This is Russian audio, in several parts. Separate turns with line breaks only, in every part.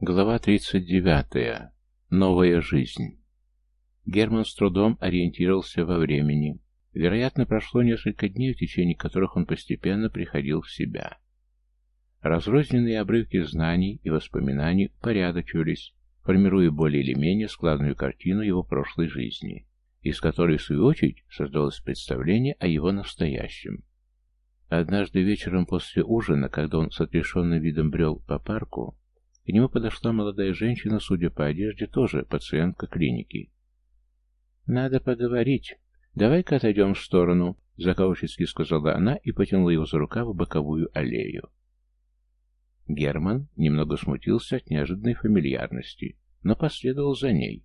Глава 39. Новая жизнь. Герман с трудом ориентировался во времени. Вероятно, прошло несколько дней, в течение которых он постепенно приходил в себя. Разрозненные обрывки знаний и воспоминаний упорядочивались, формируя более или менее складную картину его прошлой жизни, из которой, в свою очередь, создалось представление о его настоящем. Однажды вечером после ужина, когда он с отрешенным видом брел по парку, к нему подошла молодая женщина, судя по одежде, тоже пациентка клиники. «Надо поговорить. Давай-ка отойдем в сторону», — заковщицки сказала она и потянула его за рукав в боковую аллею. Герман немного смутился от неожиданной фамильярности, но последовал за ней.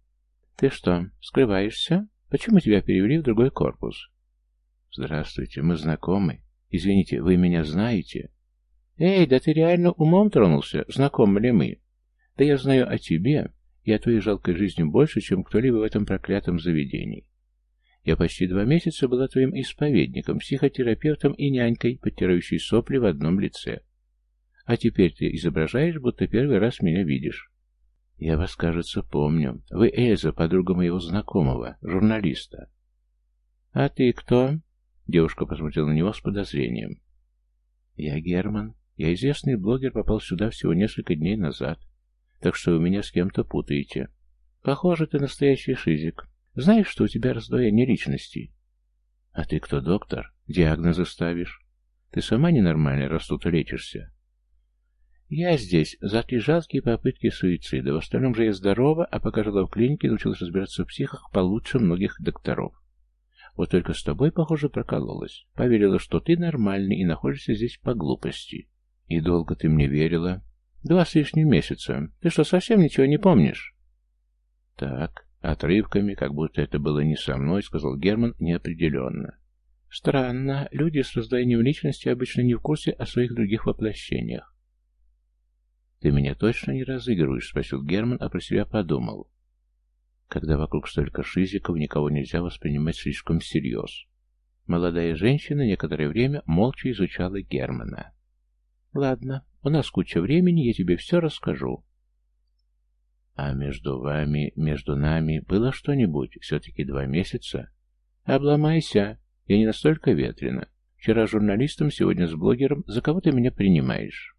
«Ты что, скрываешься? Почему тебя перевели в другой корпус?» «Здравствуйте, мы знакомы. Извините, вы меня знаете?» «Эй, да ты реально умом тронулся, знакомы ли мы? Да я знаю о тебе и о твоей жалкой жизни больше, чем кто-либо в этом проклятом заведении. Я почти два месяца была твоим исповедником, психотерапевтом и нянькой, подтирающей сопли в одном лице. А теперь ты изображаешь, будто первый раз меня видишь. Я вас, кажется, помню. Вы Эльза, подруга моего знакомого, журналиста. А ты кто? Девушка посмотрела на него с подозрением. Я Герман. Я известный блогер, попал сюда всего несколько дней назад. Так что вы меня с кем-то путаете. Похоже, ты настоящий шизик. Знаешь, что у тебя раздвоение личности? А ты кто, доктор? Диагнозы ставишь? Ты сама ненормальная, раз тут лечишься. Я здесь за три жалкие попытки суицида. В остальном же я здорова, а пока жила в клинике, научилась разбираться в психах получше многих докторов. Вот только с тобой, похоже, прокололась. Поверила, что ты нормальный и находишься здесь по глупости. И долго ты мне верила? Два с лишним месяца. Ты что, совсем ничего не помнишь? Так, отрывками, как будто это было не со мной, сказал Герман неопределенно. Странно, люди с раздвоением личности обычно не в курсе о своих других воплощениях. «Ты меня точно не разыгрываешь?» — спросил Герман, а про себя подумал. Когда вокруг столько шизиков, никого нельзя воспринимать слишком всерьез. Молодая женщина некоторое время молча изучала Германа. Ладно, у нас куча времени, я тебе все расскажу. А между вами, между нами было что-нибудь? Все-таки два месяца? Обломайся, я не настолько ветрена. Вчера журналистом, сегодня с блогером. За кого ты меня принимаешь?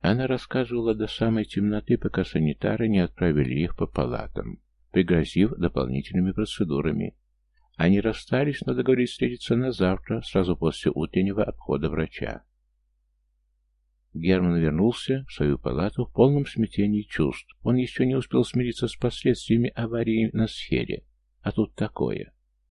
Она рассказывала до самой темноты, пока санитары не отправили их по палатам, пригрозив дополнительными процедурами. Они расстались, но договорились встретиться на завтра, сразу после утреннего обхода врача. Герман вернулся в свою палату в полном смятении чувств. Он еще не успел смириться с последствиями аварии на сфере. А тут такое.